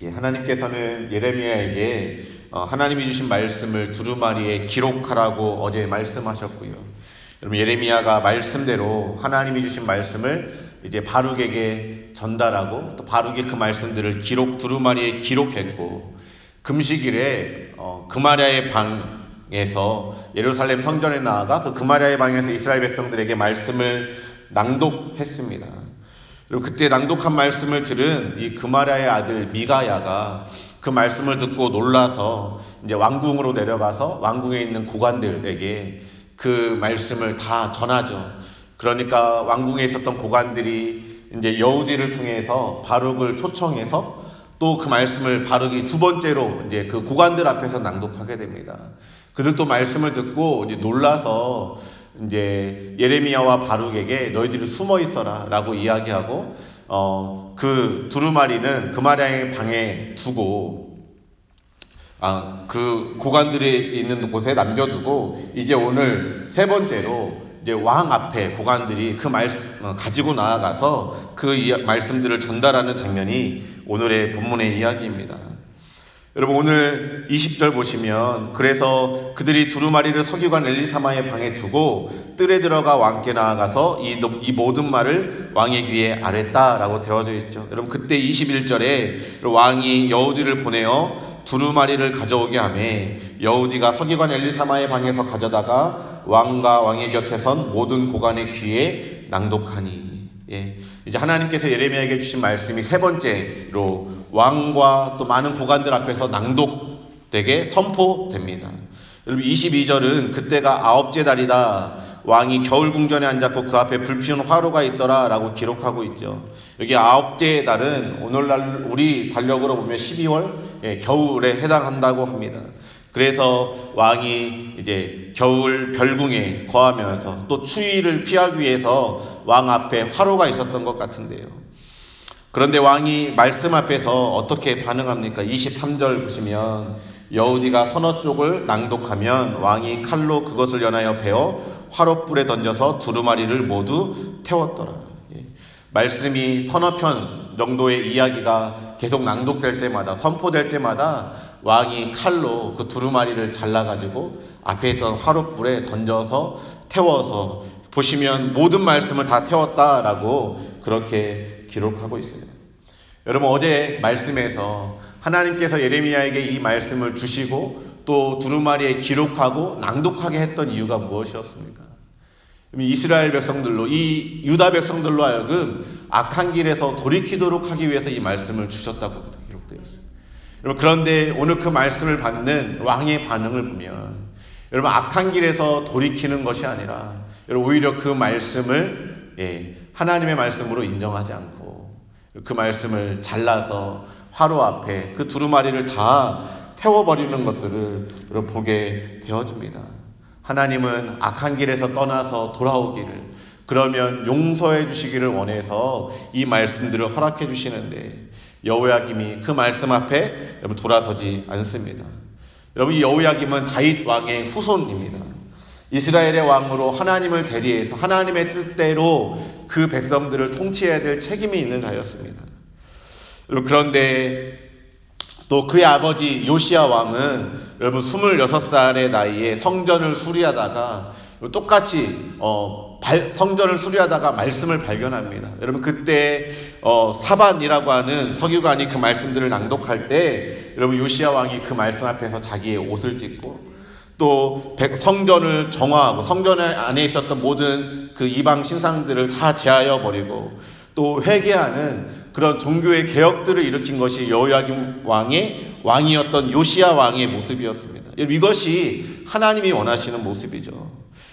예, 하나님께서는 예레미야에게 어, 하나님이 주신 말씀을 두루마리에 기록하라고 어제 말씀하셨고요. 여러분 예레미야가 말씀대로 하나님이 주신 말씀을 이제 바룩에게 전달하고 또 바룩이 그 말씀들을 기록 두루마리에 기록했고 금식일에 어, 그마리아의 방에서 예루살렘 성전에 나아가 그 그마리아의 방에서 이스라엘 백성들에게 말씀을 낭독했습니다. 그리고 그때 낭독한 말씀을 들은 이 그마리아의 아들 미가야가 그 말씀을 듣고 놀라서 이제 왕궁으로 내려가서 왕궁에 있는 고관들에게 그 말씀을 다 전하죠. 그러니까 왕궁에 있었던 고관들이 이제 여우디를 통해서 바룩을 초청해서 또 그 말씀을 바룩이 두 번째로 이제 그 고관들 앞에서 낭독하게 됩니다. 그들도 말씀을 듣고 이제 놀라서 이제 예레미야와 바룩에게 너희들이 숨어 있어라라고 이야기하고 어, 그 두루마리는 그마리아의 방에 두고 아, 그 고관들이 있는 곳에 남겨두고 이제 오늘 세 번째로 이제 왕 앞에 고관들이 그 말씀 어, 가지고 나아가서 그 말씀들을 전달하는 장면이 오늘의 본문의 이야기입니다. 여러분 오늘 20절 보시면 그래서 그들이 두루마리를 서기관 엘리사마의 방에 두고 뜰에 들어가 왕께 나아가서 이, 이 모든 말을 왕의 귀에 아랬다라고 되어져 있죠. 여러분 그때 21절에 왕이 여우디를 보내어 두루마리를 가져오게 하매 여우디가 서기관 엘리사마의 방에서 가져다가 왕과 왕의 곁에 선 모든 고관의 귀에 낭독하니 예. 이제 하나님께서 예레미야에게 주신 말씀이 세 번째로 왕과 또 많은 고관들 앞에서 낭독되게 선포됩니다. 여러분 22절은 그때가 아홉째 달이다. 왕이 겨울 궁전에 앉았고 그 앞에 불피운 화로가 있더라 라고 기록하고 있죠. 여기 아홉째 달은 오늘날 우리 달력으로 보면 12월 예, 겨울에 해당한다고 합니다. 그래서 왕이 이제 겨울 별궁에 거하면서 또 추위를 피하기 위해서 왕 앞에 화로가 있었던 것 같은데요. 그런데 왕이 말씀 앞에서 어떻게 반응합니까? 23절 보시면 여우디가 서너 쪽을 낭독하면 왕이 칼로 그것을 연하여 베어 화롯불에 던져서 두루마리를 모두 태웠더라. 예. 말씀이 서너 편 정도의 이야기가 계속 낭독될 때마다 선포될 때마다 왕이 칼로 그 두루마리를 잘라가지고 앞에 있던 화롯불에 던져서 태워서 보시면 모든 말씀을 다 태웠다라고 그렇게 기록하고 있어요. 여러분 어제 말씀에서 하나님께서 예레미야에게 이 말씀을 주시고 또 두루마리에 기록하고 낭독하게 했던 이유가 무엇이었습니까? 이스라엘 백성들로 이 유다 백성들로 하여금 악한 길에서 돌이키도록 하기 위해서 이 말씀을 주셨다고 기록되어 있습니다. 여러분 그런데 오늘 그 말씀을 받는 왕의 반응을 보면 여러분 악한 길에서 돌이키는 것이 아니라 여러분 오히려 그 말씀을 예, 하나님의 말씀으로 인정하지 않고 그 말씀을 잘라서 화로 앞에 그 두루마리를 다 태워버리는 것들을 보게 되어집니다. 하나님은 악한 길에서 떠나서 돌아오기를 그러면 용서해 주시기를 원해서 이 말씀들을 허락해 주시는데 여호야김이 그 말씀 앞에 여러분 돌아서지 않습니다. 여러분 이 여호야김은 다윗 왕의 후손입니다. 이스라엘의 왕으로 하나님을 대리해서 하나님의 뜻대로 그 백성들을 통치해야 될 책임이 있는 자였습니다. 그런데 또 그의 아버지 요시아 왕은 여러분 26살의 나이에 성전을 수리하다가 똑같이 어, 발, 성전을 수리하다가 말씀을 발견합니다. 여러분 그때 어, 사반이라고 하는 서기관이 그 말씀들을 낭독할 때 여러분 요시아 왕이 그 말씀 앞에서 자기의 옷을 찢고 또 성전을 정화하고 성전 안에 있었던 모든 그 이방 신상들을 다 제하여 버리고 또 회개하는 그런 종교의 개혁들을 일으킨 것이 여호야김 왕의 왕이었던 요시아 왕의 모습이었습니다. 이것이 하나님이 원하시는 모습이죠.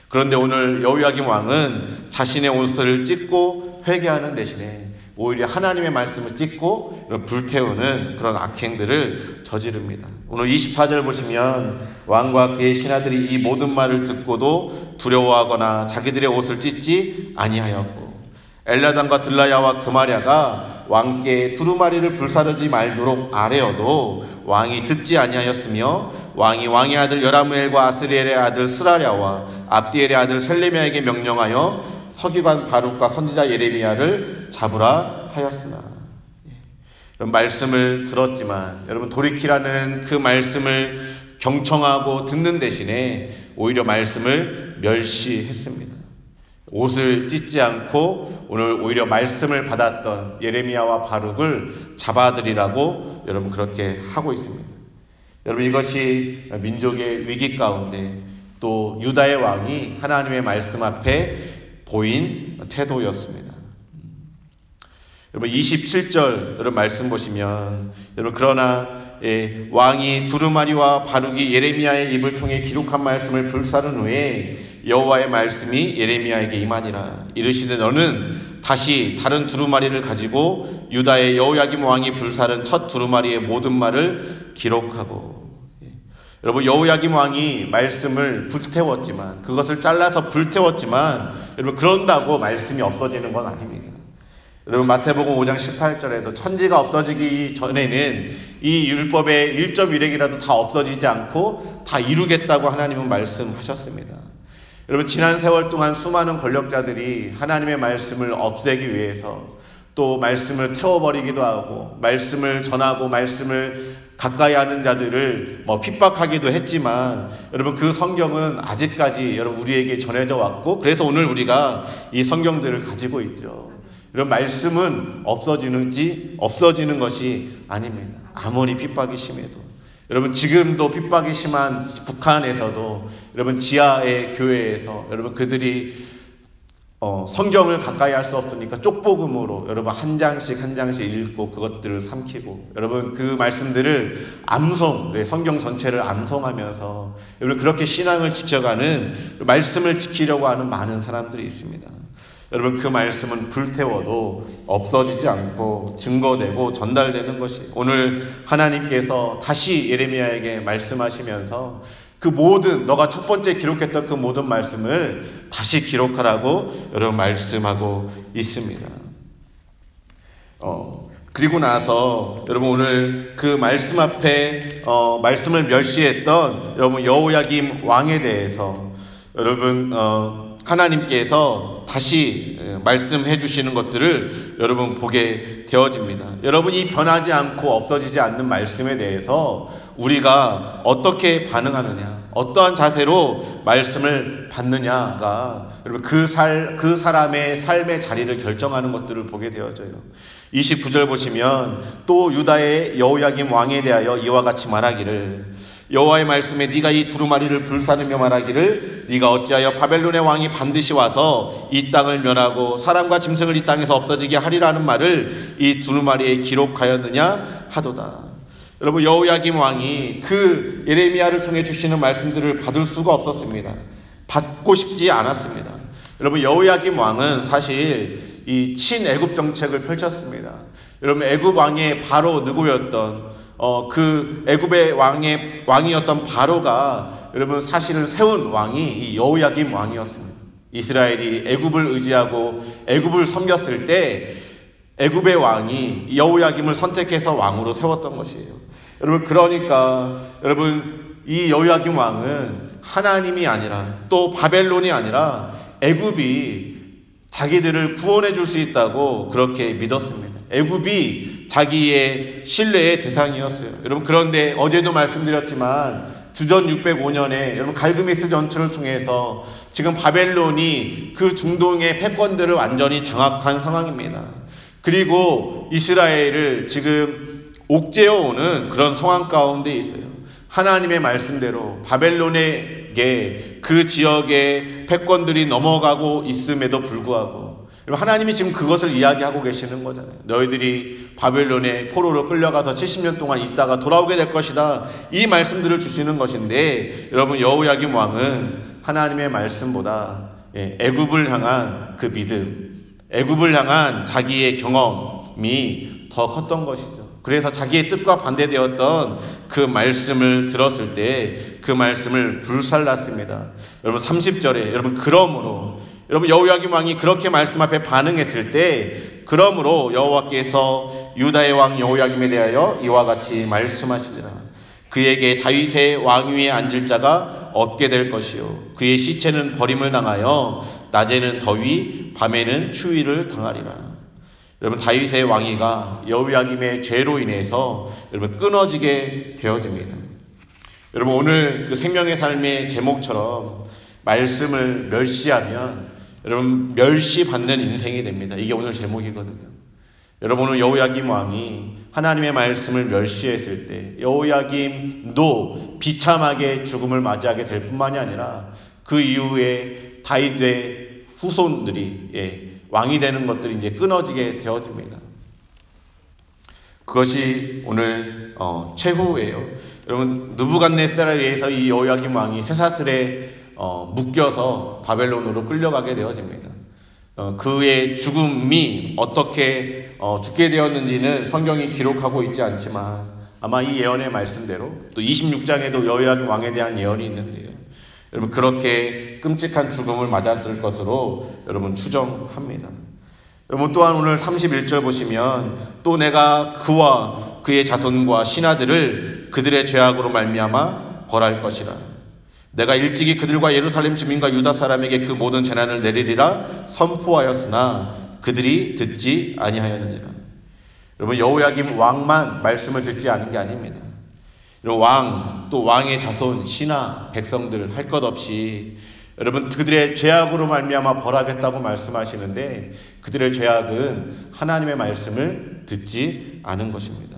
그런데 오늘 여호야김 왕은 자신의 옷을 찢고 회개하는 대신에 오히려 하나님의 말씀을 찢고 불태우는 그런 악행들을 저지릅니다. 오늘 24절 보시면 왕과 그의 신하들이 이 모든 말을 듣고도 두려워하거나 자기들의 옷을 찢지 아니하였고 엘라단과 들라야와 그마랴가 왕께 두루마리를 불사르지 말도록 아뢰어도 왕이 듣지 아니하였으며 왕이 왕의 아들 여라무엘과 아스리엘의 아들 스라랴와 압디엘의 아들 셀레미아에게 명령하여 서기관 바룩과 선지자 예레미야를 잡으라 하였으나 예. 말씀을 들었지만 여러분 돌이키라는 그 말씀을 경청하고 듣는 대신에 오히려 말씀을 멸시했습니다. 옷을 찢지 않고 오늘 오히려 말씀을 받았던 예레미야와 바룩을 잡아들이라고 여러분 그렇게 하고 있습니다. 여러분 이것이 민족의 위기 가운데 또 유다의 왕이 하나님의 말씀 앞에 보인 태도였습니다. 여러분 27절 여러분 말씀 보시면 여러분 그러나 예, 왕이 두루마리와 바룩이 예레미야의 입을 통해 기록한 말씀을 불사른 후에 여호와의 말씀이 예레미야에게 임하니라 이르시되 너는 다시 다른 두루마리를 가지고 유다의 여호야김 왕이 불사른 첫 두루마리의 모든 말을 기록하고 예. 여러분 여호야김 왕이 말씀을 불태웠지만 그것을 잘라서 불태웠지만 여러분 그런다고 말씀이 없어지는 건 아닙니다. 여러분 마태복음 5장 18절에도 천지가 없어지기 전에는 이 율법의 1.1핵이라도 다 없어지지 않고 다 이루겠다고 하나님은 말씀하셨습니다. 여러분 지난 세월 동안 수많은 권력자들이 하나님의 말씀을 없애기 위해서 또 말씀을 태워버리기도 하고 말씀을 전하고 말씀을 가까이 하는 자들을 뭐 핍박하기도 했지만 여러분 그 성경은 아직까지 여러분 우리에게 전해져 왔고 그래서 오늘 우리가 이 성경들을 가지고 있죠. 이런 말씀은 없어지는지 없어지는 것이 아닙니다. 아무리 핍박이 심해도 여러분 지금도 핍박이 심한 북한에서도 여러분 지하의 교회에서 여러분 그들이 어, 성경을 가까이 할 수 없으니까 쪽복음으로 여러분 한 장씩 한 장씩 읽고 그것들을 삼키고 여러분 그 말씀들을 암송, 네, 성경 전체를 암송하면서 여러분 그렇게 신앙을 지켜가는 말씀을 지키려고 하는 많은 사람들이 있습니다. 여러분 그 말씀은 불태워도 없어지지 않고 증거되고 전달되는 것이 오늘 하나님께서 다시 예레미야에게 말씀하시면서 그 모든 너가 첫 번째 기록했던 그 모든 말씀을 다시 기록하라고 여러분 말씀하고 있습니다. 어, 그리고 나서 여러분 오늘 그 말씀 앞에 어, 말씀을 멸시했던 여러분 여호야김 왕에 대해서 여러분 어, 하나님께서 다시 말씀해 주시는 것들을 여러분 보게 되어집니다. 여러분이 변하지 않고 없어지지 않는 말씀에 대해서 우리가 어떻게 반응하느냐, 어떠한 자세로 말씀을 받느냐가 여러분 그 살, 그 사람의 삶의 자리를 결정하는 것들을 보게 되어져요. 29절 보시면 또 유다의 여호야김 왕에 대하여 이와 같이 말하기를 여호와의 말씀에 네가 이 두루마리를 불사르며 말하기를 네가 어찌하여 바벨론의 왕이 반드시 와서 이 땅을 멸하고 사람과 짐승을 이 땅에서 없어지게 하리라는 말을 이 두루마리에 기록하였느냐 하도다. 여러분 여호야김 왕이 그 예레미야를 통해 주시는 말씀들을 받을 수가 없었습니다. 받고 싶지 않았습니다. 여러분 여호야김 왕은 사실 이 친애굽 정책을 펼쳤습니다. 여러분 애굽 왕의 바로 누구였던 어, 그 애굽의 왕의 왕이었던 바로가 여러분 사실은 세운 왕이 이 여호야김 왕이었습니다. 이스라엘이 애굽을 의지하고 애굽을 섬겼을 때 애굽의 왕이 여호야김을 선택해서 왕으로 세웠던 것이에요. 여러분 그러니까 여러분 이 여호야김 왕은 하나님이 아니라 또 바벨론이 아니라 애굽이 자기들을 구원해 줄 수 있다고 그렇게 믿었습니다. 애굽이 자기의 신뢰의 대상이었어요. 여러분 그런데 어제도 말씀드렸지만 주전 605년에 여러분 갈그미스 전투를 통해서 지금 바벨론이 그 중동의 패권들을 완전히 장악한 상황입니다. 그리고 이스라엘을 지금 옥죄어 오는 그런 상황 가운데 있어요. 하나님의 말씀대로 바벨론에게 그 지역의 패권들이 넘어가고 있음에도 불구하고 하나님이 지금 그것을 이야기하고 계시는 거잖아요. 너희들이 바벨론의 포로로 끌려가서 70년 동안 있다가 돌아오게 될 것이다. 이 말씀들을 주시는 것인데 여러분 여호야김 왕은 하나님의 말씀보다 예, 애굽을 향한 그 믿음, 애굽을 향한 자기의 경험이 더 컸던 것이죠. 그래서 자기의 뜻과 반대되었던 그 말씀을 들었을 때 그 말씀을 불살랐습니다. 여러분 30절에 여러분 그러므로 여러분 여호야김 왕이 그렇게 말씀 앞에 반응했을 때 그러므로 여호와께서 유다의 왕 여호야김에 대하여 이와 같이 말씀하시니라. 그에게 다윗의 왕위에 앉을 자가 없게 될 것이요. 그의 시체는 버림을 당하여 낮에는 더위 밤에는 추위를 당하리라 여러분 다윗의 왕위가 여호야김의 죄로 인해서 여러분 끊어지게 되어집니다. 여러분 오늘 그 생명의 삶의 제목처럼 말씀을 멸시하면 여러분 멸시받는 인생이 됩니다. 이게 오늘 제목이거든요. 여러분 오늘 여호야김 왕이 하나님의 말씀을 멸시했을 때 여호야김도 비참하게 죽음을 맞이하게 될 뿐만이 아니라 그 이후에 다윗의 후손들이 예, 왕이 되는 것들이 이제 끊어지게 되어집니다. 그것이 오늘 어, 최후예요. 여러분 누부갓네살에 의해서 이 여호야김 왕이 쇠사슬에 어, 묶여서 바벨론으로 끌려가게 되어집니다. 어, 그의 죽음이 어떻게 어, 죽게 되었는지는 성경이 기록하고 있지 않지만 아마 이 예언의 말씀대로 또 26장에도 여호야김 왕에 대한 예언이 있는데요. 여러분 그렇게 끔찍한 죽음을 맞았을 것으로 여러분 추정합니다. 여러분 또한 오늘 31절 보시면 또 내가 그와 그의 자손과 신하들을 그들의 죄악으로 말미암아 벌할 것이라. 내가 일찍이 그들과 예루살렘 주민과 유다 사람에게 그 모든 재난을 내리리라 선포하였으나 그들이 듣지 아니하였느니라. 여러분 여호야김 왕만 말씀을 듣지 않은 게 아닙니다. 왕, 또 왕의 자손, 신하, 백성들 할 것 없이 여러분 그들의 죄악으로 말미암아 벌하겠다고 말씀하시는데 그들의 죄악은 하나님의 말씀을 듣지 않은 것입니다.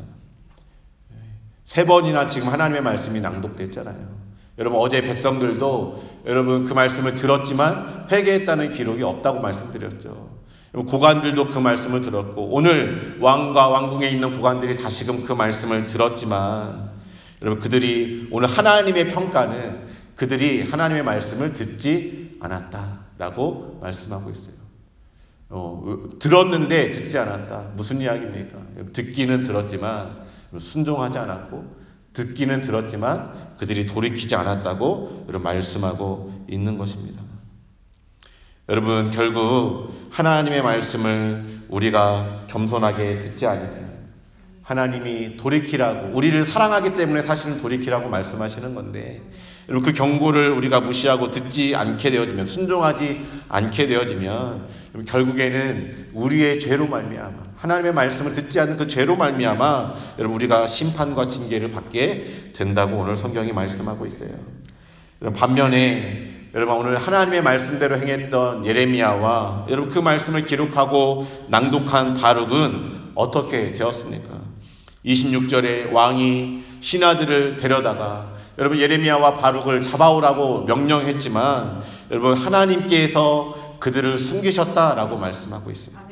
세 번이나 지금 하나님의 말씀이 낭독됐잖아요. 여러분 어제 백성들도 여러분 그 말씀을 들었지만 회개했다는 기록이 없다고 말씀드렸죠. 고관들도 그 말씀을 들었고 오늘 왕과 왕궁에 있는 고관들이 다시금 그 말씀을 들었지만 여러분 그들이 오늘 하나님의 평가는 그들이 하나님의 말씀을 듣지 않았다라고 말씀하고 있어요. 어, 들었는데 듣지 않았다. 무슨 이야기입니까? 듣기는 들었지만 순종하지 않았고 듣기는 들었지만 그들이 돌이키지 않았다고 여러분 말씀하고 있는 것입니다. 여러분 결국 하나님의 말씀을 우리가 겸손하게 듣지 않으면 하나님이 돌이키라고 우리를 사랑하기 때문에 사실은 돌이키라고 말씀하시는 건데 그 경고를 우리가 무시하고 듣지 않게 되어지면 순종하지 않게 되어지면 결국에는 우리의 죄로 말미암아 하나님의 말씀을 듣지 않는 그 죄로 말미암아 여러분 우리가 심판과 징계를 받게 된다고 오늘 성경이 말씀하고 있어요. 반면에 여러분 오늘 하나님의 말씀대로 행했던 예레미야와 여러분 그 말씀을 기록하고 낭독한 바룩은 어떻게 되었습니까? 26절에 왕이 신하들을 데려다가 여러분 예레미야와 바룩을 잡아오라고 명령했지만 여러분 하나님께서 그들을 숨기셨다라고 말씀하고 있습니다.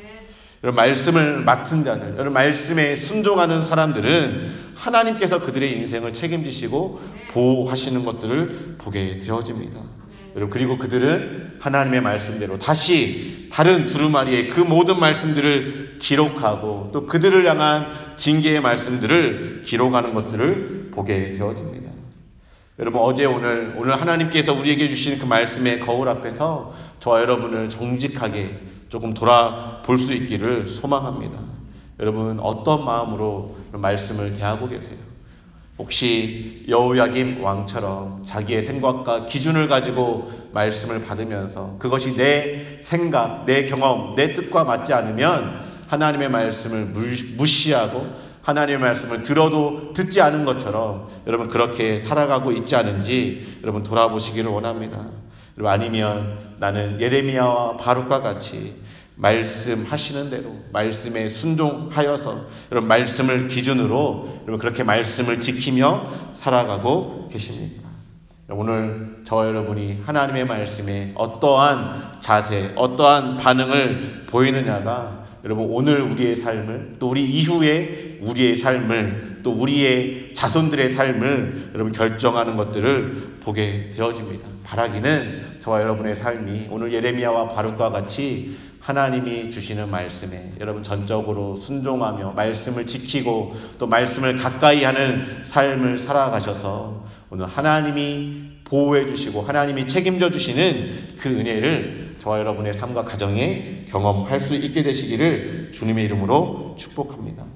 여러분 말씀을 맡은 자들, 여러분 말씀에 순종하는 사람들은 하나님께서 그들의 인생을 책임지시고 보호하시는 것들을 보게 되어집니다. 여러분 그리고 그들은 하나님의 말씀대로 다시 다른 두루마리에 그 모든 말씀들을 기록하고 또 그들을 향한 징계의 말씀들을 기록하는 것들을 보게 되어집니다. 여러분 어제 오늘 오늘 하나님께서 우리에게 주신 그 말씀의 거울 앞에서 저와 여러분을 정직하게 조금 돌아볼 수 있기를 소망합니다. 여러분 어떤 마음으로 말씀을 대하고 계세요? 혹시 여우야김 왕처럼 자기의 생각과 기준을 가지고 말씀을 받으면서 그것이 내 생각, 내 경험, 내 뜻과 맞지 않으면 하나님의 말씀을 무시하고 하나님의 말씀을 들어도 듣지 않은 것처럼 여러분 그렇게 살아가고 있지 않은지 여러분 돌아보시기를 원합니다. 아니면 나는 예레미야와 바룩과 같이 말씀하시는 대로 말씀에 순종하여서 여러분 말씀을 기준으로 여러분 그렇게 말씀을 지키며 살아가고 계십니까? 오늘 저 여러분이 하나님의 말씀에 어떠한 자세, 어떠한 반응을 보이느냐가 여러분 오늘 우리의 삶을 또 우리 이후에 우리의 삶을 또 우리의 자손들의 삶을 여러분 결정하는 것들을 보게 되어집니다. 바라기는 저와 여러분의 삶이 오늘 예레미야와 바룩과 같이 하나님이 주시는 말씀에 여러분 전적으로 순종하며 말씀을 지키고 또 말씀을 가까이 하는 삶을 살아가셔서 오늘 하나님이 보호해 주시고 하나님이 책임져 주시는 그 은혜를 저와 여러분의 삶과 가정에 경험할 수 있게 되시기를 주님의 이름으로 축복합니다.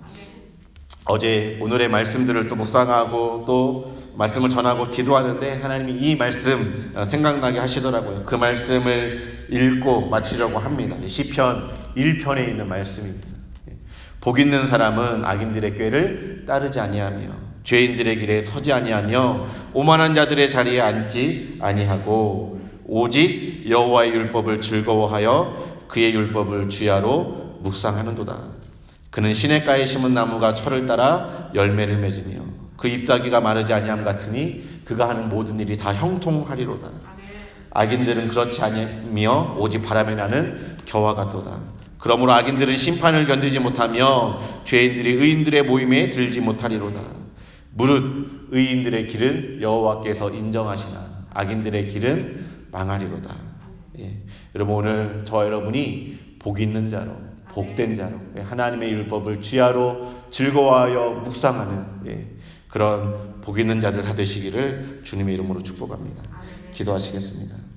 어제 오늘의 말씀들을 또 묵상하고 또 말씀을 전하고 기도하는데 하나님이 이 말씀 어, 생각나게 하시더라고요. 그 말씀을 읽고 마치려고 합니다. 시편 1편에 있는 말씀입니다. 복 있는 사람은 악인들의 꾀를 따르지 아니하며 죄인들의 길에 서지 아니하며 오만한 자들의 자리에 앉지 아니하고 오직 여호와의 율법을 즐거워하여 그의 율법을 주야로 묵상하는도다. 그는 시냇가에 심은 나무가 철을 따라 열매를 맺으며 그 잎사귀가 마르지 아니함 같으니 그가 하는 모든 일이 다 형통하리로다. 악인들은 그렇지 아니며 오직 바람에 나는 겨와 같도다. 그러므로 악인들은 심판을 견디지 못하며 죄인들이 의인들의 모임에 들지 못하리로다. 무릇 의인들의 길은 여호와께서 인정하시나 악인들의 길은 망하리로다. 예. 여러분 오늘 저와 여러분이 복 있는 자로 복된 자로 예. 하나님의 율법을 지하로 즐거워하여 묵상하는 예. 그런 복 있는 자들 다 되시기를 주님의 이름으로 축복합니다. 기도하시겠습니다.